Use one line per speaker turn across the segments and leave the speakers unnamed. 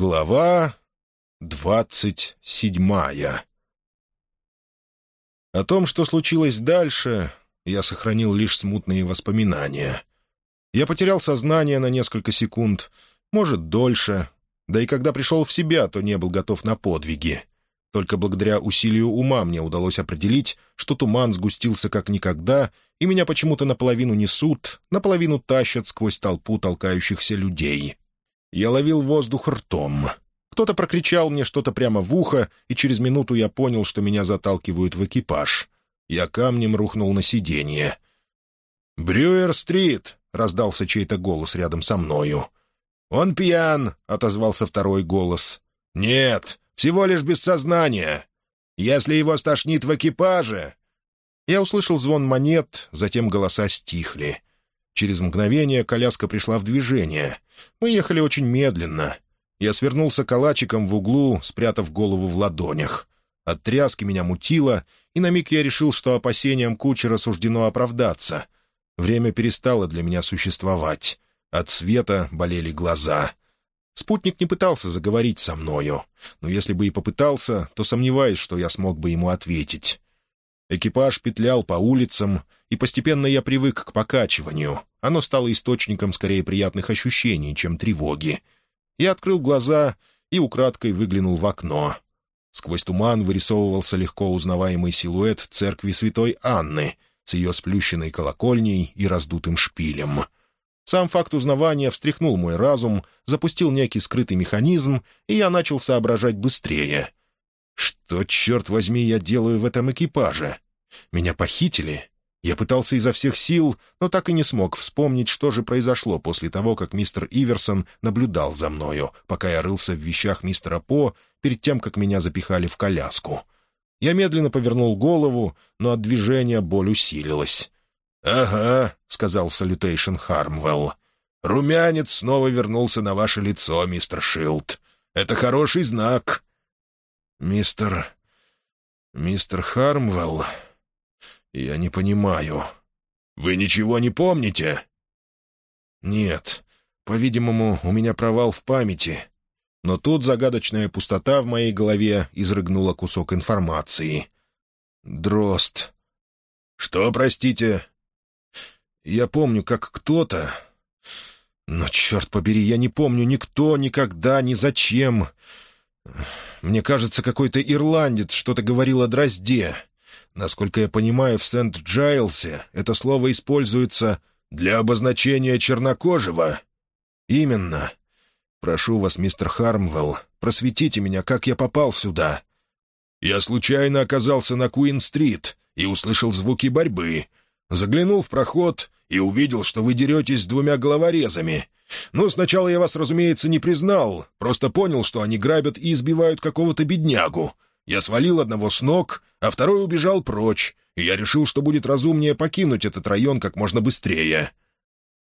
Глава двадцать седьмая О том, что случилось дальше, я сохранил лишь смутные воспоминания. Я потерял сознание на несколько секунд, может, дольше, да и когда пришел в себя, то не был готов на подвиги. Только благодаря усилию ума мне удалось определить, что туман сгустился как никогда, и меня почему-то наполовину несут, наполовину тащат сквозь толпу толкающихся людей. Я ловил воздух ртом. Кто-то прокричал мне что-то прямо в ухо, и через минуту я понял, что меня заталкивают в экипаж. Я камнем рухнул на сиденье. «Брюер-стрит!» — раздался чей-то голос рядом со мною. «Он пьян!» — отозвался второй голос. «Нет, всего лишь без сознания. Если его стошнит в экипаже...» Я услышал звон монет, затем голоса стихли. Через мгновение коляска пришла в движение. Мы ехали очень медленно. Я свернулся калачиком в углу, спрятав голову в ладонях. От тряски меня мутило, и на миг я решил, что опасениям кучера суждено оправдаться. Время перестало для меня существовать. От света болели глаза. Спутник не пытался заговорить со мною, но если бы и попытался, то сомневаюсь, что я смог бы ему ответить. Экипаж петлял по улицам, и постепенно я привык к покачиванию. Оно стало источником скорее приятных ощущений, чем тревоги. Я открыл глаза и украдкой выглянул в окно. Сквозь туман вырисовывался легко узнаваемый силуэт церкви святой Анны с ее сплющенной колокольней и раздутым шпилем. Сам факт узнавания встряхнул мой разум, запустил некий скрытый механизм, и я начал соображать быстрее. Что, черт возьми, я делаю в этом экипаже? Меня похитили? Я пытался изо всех сил, но так и не смог вспомнить, что же произошло после того, как мистер Иверсон наблюдал за мною, пока я рылся в вещах мистера По перед тем, как меня запихали в коляску. Я медленно повернул голову, но от движения боль усилилась. «Ага», — сказал Салютейшн Хармвелл. «Румянец снова вернулся на ваше лицо, мистер Шилд. Это хороший знак». «Мистер... мистер Хармвелл...» «Я не понимаю». «Вы ничего не помните?» «Нет. По-видимому, у меня провал в памяти. Но тут загадочная пустота в моей голове изрыгнула кусок информации. Дрозд. «Что, простите?» «Я помню, как кто-то...» «Но, черт побери, я не помню никто, никогда, ни зачем...» «Мне кажется, какой-то ирландец что-то говорил о дрозде. Насколько я понимаю, в Сент-Джайлсе это слово используется для обозначения чернокожего. Именно. Прошу вас, мистер Хармвелл, просветите меня, как я попал сюда. Я случайно оказался на Куин-стрит и услышал звуки борьбы. Заглянул в проход и увидел, что вы деретесь с двумя головорезами. Ну, сначала я вас, разумеется, не признал, просто понял, что они грабят и избивают какого-то беднягу. Я свалил одного с ног, а второй убежал прочь, и я решил, что будет разумнее покинуть этот район как можно быстрее.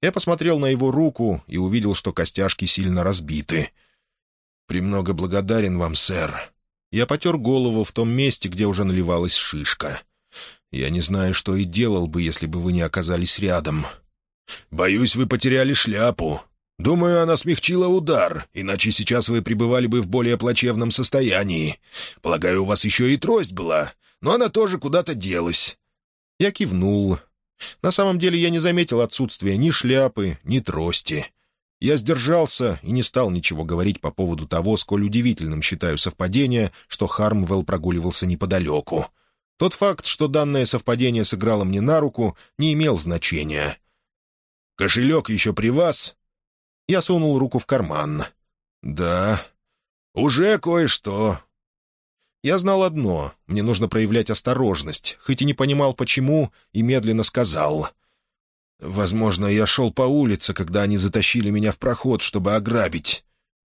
Я посмотрел на его руку и увидел, что костяшки сильно разбиты. «Премного благодарен вам, сэр». Я потер голову в том месте, где уже наливалась шишка. «Я не знаю, что и делал бы, если бы вы не оказались рядом». «Боюсь, вы потеряли шляпу», Думаю, она смягчила удар, иначе сейчас вы пребывали бы в более плачевном состоянии. Полагаю, у вас еще и трость была, но она тоже куда-то делась». Я кивнул. На самом деле я не заметил отсутствия ни шляпы, ни трости. Я сдержался и не стал ничего говорить по поводу того, сколь удивительным считаю совпадение, что Хармвелл прогуливался неподалеку. Тот факт, что данное совпадение сыграло мне на руку, не имел значения. «Кошелек еще при вас?» Я сунул руку в карман. «Да, уже кое-что». Я знал одно — мне нужно проявлять осторожность, хоть и не понимал, почему, и медленно сказал. «Возможно, я шел по улице, когда они затащили меня в проход, чтобы ограбить».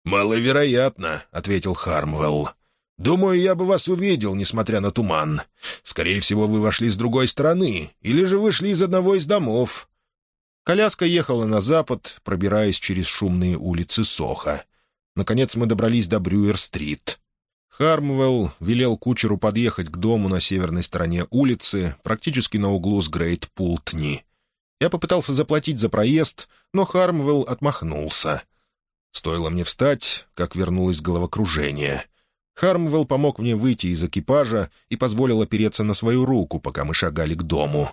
«Маловероятно», — ответил Хармвелл. «Думаю, я бы вас увидел, несмотря на туман. Скорее всего, вы вошли с другой стороны, или же вышли из одного из домов. Коляска ехала на запад, пробираясь через шумные улицы Соха. Наконец мы добрались до Брюер-стрит. Хармвелл велел кучеру подъехать к дому на северной стороне улицы, практически на углу с Грейт-Пултни. Я попытался заплатить за проезд, но Хармвелл отмахнулся. Стоило мне встать, как вернулось головокружение. Хармвелл помог мне выйти из экипажа и позволил опереться на свою руку, пока мы шагали к дому.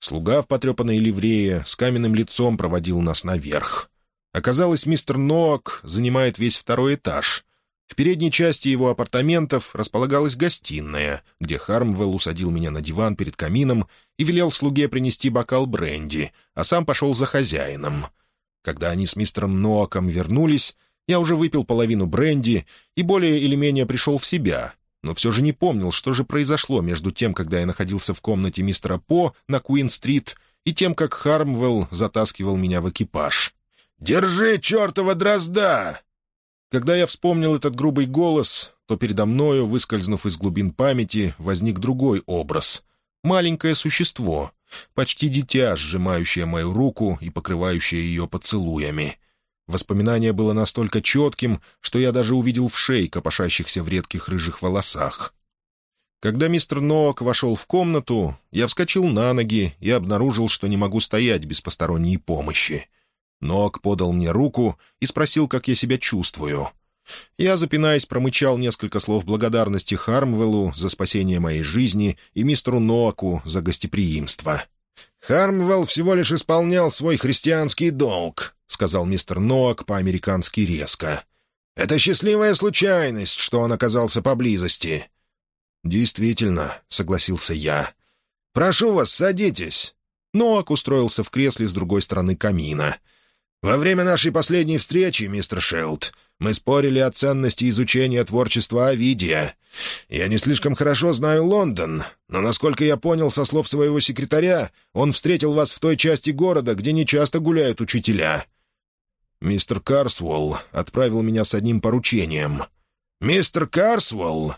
Слуга в потрепанной ливрее с каменным лицом проводил нас наверх. Оказалось, мистер Ноак занимает весь второй этаж. В передней части его апартаментов располагалась гостиная, где Хармвелл усадил меня на диван перед камином и велел слуге принести бокал бренди, а сам пошел за хозяином. Когда они с мистером Ноаком вернулись, я уже выпил половину бренди и более или менее пришел в себя, но все же не помнил, что же произошло между тем, когда я находился в комнате мистера По на Куин-стрит, и тем, как Хармвелл затаскивал меня в экипаж. «Держи, чертова дрозда!» Когда я вспомнил этот грубый голос, то передо мною, выскользнув из глубин памяти, возник другой образ. Маленькое существо, почти дитя, сжимающее мою руку и покрывающее ее поцелуями. Воспоминание было настолько четким, что я даже увидел в шее копошащихся в редких рыжих волосах. Когда мистер Ноак вошел в комнату, я вскочил на ноги и обнаружил, что не могу стоять без посторонней помощи. Ноак подал мне руку и спросил, как я себя чувствую. Я, запинаясь, промычал несколько слов благодарности Хармвеллу за спасение моей жизни и мистеру Ноаку за гостеприимство. «Хармвелл всего лишь исполнял свой христианский долг», — сказал мистер Ноак по-американски резко. «Это счастливая случайность, что он оказался поблизости». «Действительно», — согласился я. «Прошу вас, садитесь». Ноак устроился в кресле с другой стороны камина. «Во время нашей последней встречи, мистер Шелд, мы спорили о ценности изучения творчества Овидия. Я не слишком хорошо знаю Лондон, но, насколько я понял со слов своего секретаря, он встретил вас в той части города, где нечасто гуляют учителя. Мистер Карсволл отправил меня с одним поручением. «Мистер Карсволл?»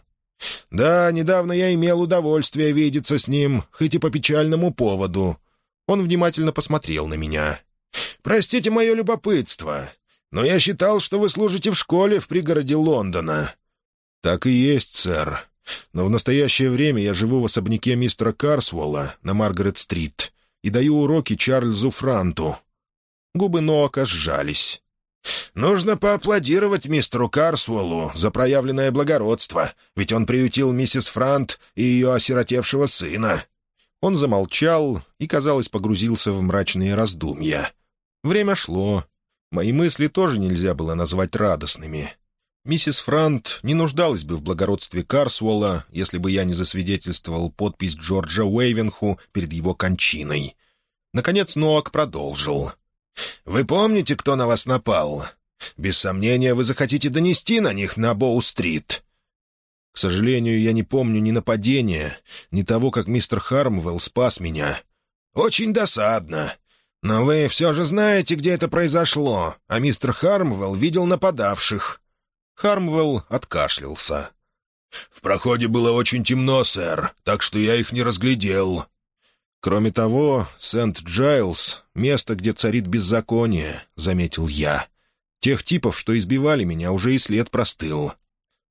«Да, недавно я имел удовольствие видеться с ним, хоть и по печальному поводу». Он внимательно посмотрел на меня. «Простите мое любопытство, но я считал, что вы служите в школе в пригороде Лондона». «Так и есть, сэр. Но в настоящее время я живу в особняке мистера Карсволла на Маргарет-стрит и даю уроки Чарльзу Франту, Губы Ноака сжались. «Нужно поаплодировать мистеру Карсуэллу за проявленное благородство, ведь он приютил миссис Франт и ее осиротевшего сына». Он замолчал и, казалось, погрузился в мрачные раздумья. Время шло. Мои мысли тоже нельзя было назвать радостными. Миссис Франт не нуждалась бы в благородстве Карсуэлла, если бы я не засвидетельствовал подпись Джорджа Уэйвенху перед его кончиной. Наконец Ноак продолжил. «Вы помните, кто на вас напал? Без сомнения, вы захотите донести на них на Боу-стрит». «К сожалению, я не помню ни нападения, ни того, как мистер Хармвелл спас меня». «Очень досадно. Но вы все же знаете, где это произошло, а мистер Хармвелл видел нападавших». Хармвелл откашлялся. «В проходе было очень темно, сэр, так что я их не разглядел. «Кроме того, Сент-Джайлз — место, где царит беззаконие», — заметил я. «Тех типов, что избивали меня, уже и след простыл».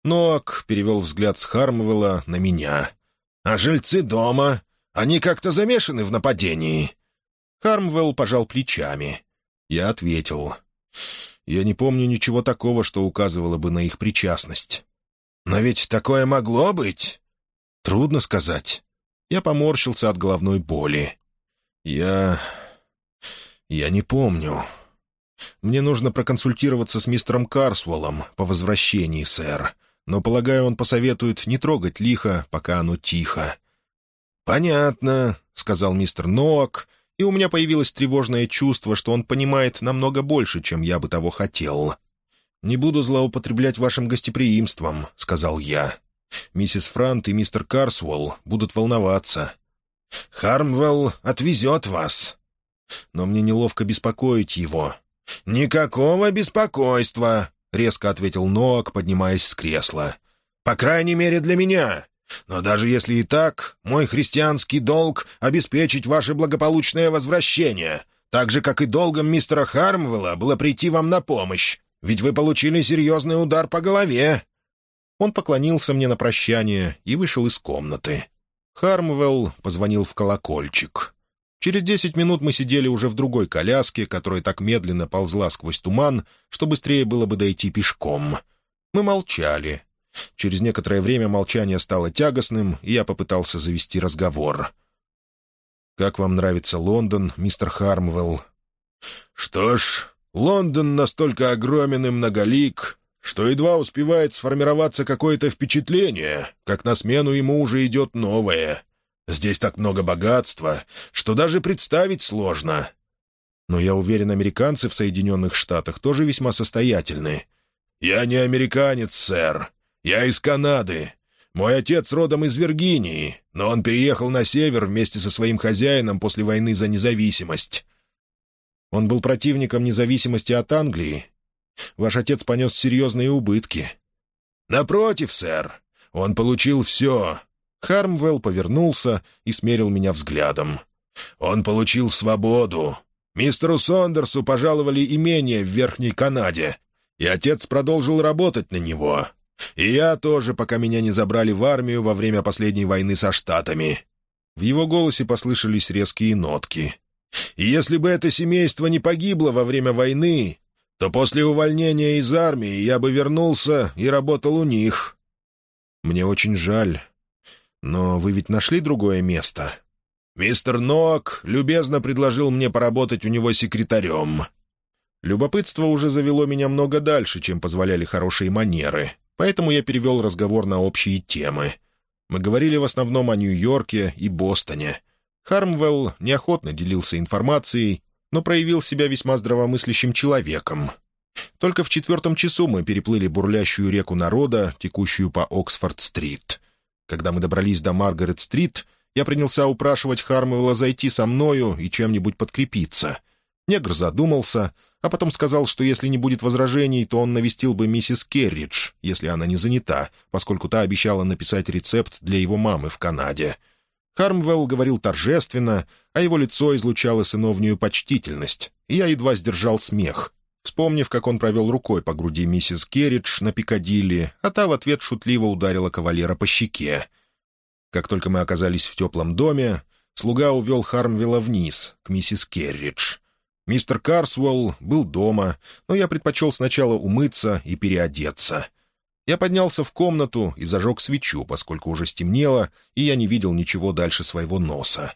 Ноак перевел взгляд с Хармвелла на меня. «А жильцы дома? Они как-то замешаны в нападении?» Хармвелл пожал плечами. Я ответил. «Я не помню ничего такого, что указывало бы на их причастность». «Но ведь такое могло быть?» «Трудно сказать. Я поморщился от головной боли. «Я... я не помню. Мне нужно проконсультироваться с мистером Карсуэллом по возвращении, сэр. Но, полагаю, он посоветует не трогать лихо, пока оно тихо». «Понятно», — сказал мистер Ноак, и у меня появилось тревожное чувство, что он понимает намного больше, чем я бы того хотел. «Не буду злоупотреблять вашим гостеприимством», — сказал я. Миссис Франт и мистер Карсуэлл будут волноваться. «Хармвелл отвезет вас». «Но мне неловко беспокоить его». «Никакого беспокойства», — резко ответил Ноак, поднимаясь с кресла. «По крайней мере, для меня. Но даже если и так, мой христианский долг — обеспечить ваше благополучное возвращение, так же, как и долгом мистера Хармвелла было прийти вам на помощь, ведь вы получили серьезный удар по голове». Он поклонился мне на прощание и вышел из комнаты. Хармвелл позвонил в колокольчик. Через десять минут мы сидели уже в другой коляске, которая так медленно ползла сквозь туман, что быстрее было бы дойти пешком. Мы молчали. Через некоторое время молчание стало тягостным, и я попытался завести разговор. «Как вам нравится Лондон, мистер Хармвелл?» «Что ж, Лондон настолько огромен и многолик, что едва успевает сформироваться какое-то впечатление, как на смену ему уже идет новое. Здесь так много богатства, что даже представить сложно. Но я уверен, американцы в Соединенных Штатах тоже весьма состоятельны. Я не американец, сэр. Я из Канады. Мой отец родом из Виргинии, но он переехал на север вместе со своим хозяином после войны за независимость. Он был противником независимости от Англии. Ваш отец понес серьезные убытки. Напротив, сэр, он получил все, Хармвелл повернулся и смерил меня взглядом. «Он получил свободу. Мистеру Сондерсу пожаловали имение в Верхней Канаде, и отец продолжил работать на него. И я тоже, пока меня не забрали в армию во время последней войны со Штатами». В его голосе послышались резкие нотки. «И если бы это семейство не погибло во время войны, то после увольнения из армии я бы вернулся и работал у них». «Мне очень жаль», «Но вы ведь нашли другое место?» «Мистер Нок любезно предложил мне поработать у него секретарем». Любопытство уже завело меня много дальше, чем позволяли хорошие манеры, поэтому я перевел разговор на общие темы. Мы говорили в основном о Нью-Йорке и Бостоне. Хармвелл неохотно делился информацией, но проявил себя весьма здравомыслящим человеком. Только в четвертом часу мы переплыли бурлящую реку народа, текущую по Оксфорд-стрит. Когда мы добрались до Маргарет-стрит, я принялся упрашивать Хармовела зайти со мною и чем-нибудь подкрепиться. Негр задумался, а потом сказал, что если не будет возражений, то он навестил бы миссис Керридж, если она не занята, поскольку та обещала написать рецепт для его мамы в Канаде. Хармвелл говорил торжественно, а его лицо излучало сыновнюю почтительность, и я едва сдержал смех, вспомнив, как он провел рукой по груди миссис Керридж на Пикадилли, а та в ответ шутливо ударила кавалера по щеке. Как только мы оказались в теплом доме, слуга увел Хармвилла вниз, к миссис Керридж. Мистер Карсуэлл был дома, но я предпочел сначала умыться и переодеться. Я поднялся в комнату и зажег свечу, поскольку уже стемнело, и я не видел ничего дальше своего носа.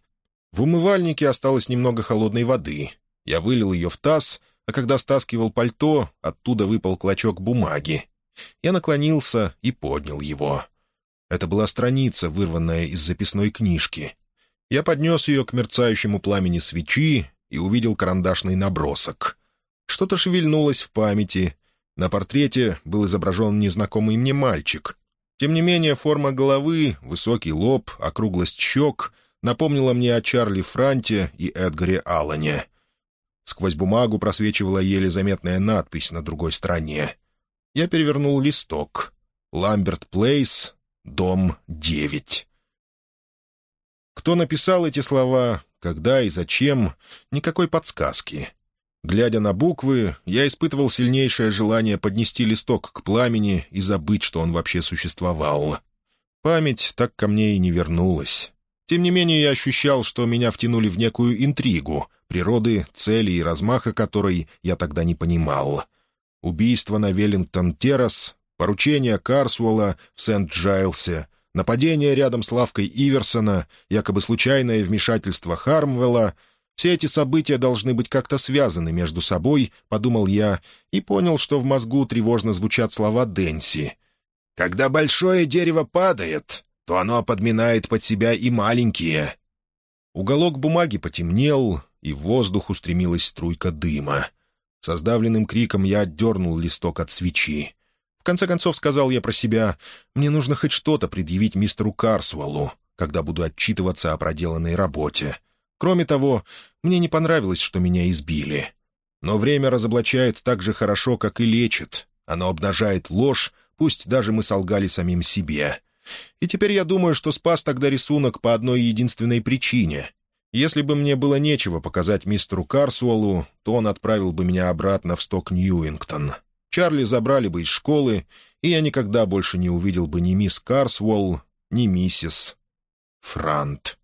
В умывальнике осталось немного холодной воды. Я вылил ее в таз — а когда стаскивал пальто, оттуда выпал клочок бумаги. Я наклонился и поднял его. Это была страница, вырванная из записной книжки. Я поднес ее к мерцающему пламени свечи и увидел карандашный набросок. Что-то шевельнулось в памяти. На портрете был изображен незнакомый мне мальчик. Тем не менее, форма головы, высокий лоб, округлость щек напомнила мне о Чарли Франте и Эдгаре Аллане. Сквозь бумагу просвечивала еле заметная надпись на другой стороне. Я перевернул листок. «Ламберт Плейс, дом 9». Кто написал эти слова, когда и зачем, никакой подсказки. Глядя на буквы, я испытывал сильнейшее желание поднести листок к пламени и забыть, что он вообще существовал. Память так ко мне и не вернулась. Тем не менее, я ощущал, что меня втянули в некую интригу, природы, цели и размаха которой я тогда не понимал. Убийство на Веллингтон-Террас, поручение Карсуэлла в Сент-Джайлсе, нападение рядом с лавкой Иверсона, якобы случайное вмешательство Хармвелла — все эти события должны быть как-то связаны между собой, подумал я, и понял, что в мозгу тревожно звучат слова Дэнси. «Когда большое дерево падает, то оно подминает под себя и маленькие». Уголок бумаги потемнел, и в воздух устремилась струйка дыма. Со сдавленным криком я отдернул листок от свечи. В конце концов сказал я про себя, мне нужно хоть что-то предъявить мистеру Карсуэллу, когда буду отчитываться о проделанной работе. Кроме того, мне не понравилось, что меня избили. Но время разоблачает так же хорошо, как и лечит. Оно обнажает ложь, пусть даже мы солгали самим себе. И теперь я думаю, что спас тогда рисунок по одной единственной причине. Если бы мне было нечего показать мистеру Карсуэллу, то он отправил бы меня обратно в сток Ньюингтон. Чарли забрали бы из школы, и я никогда больше не увидел бы ни мисс Карсуэлл, ни миссис Франт.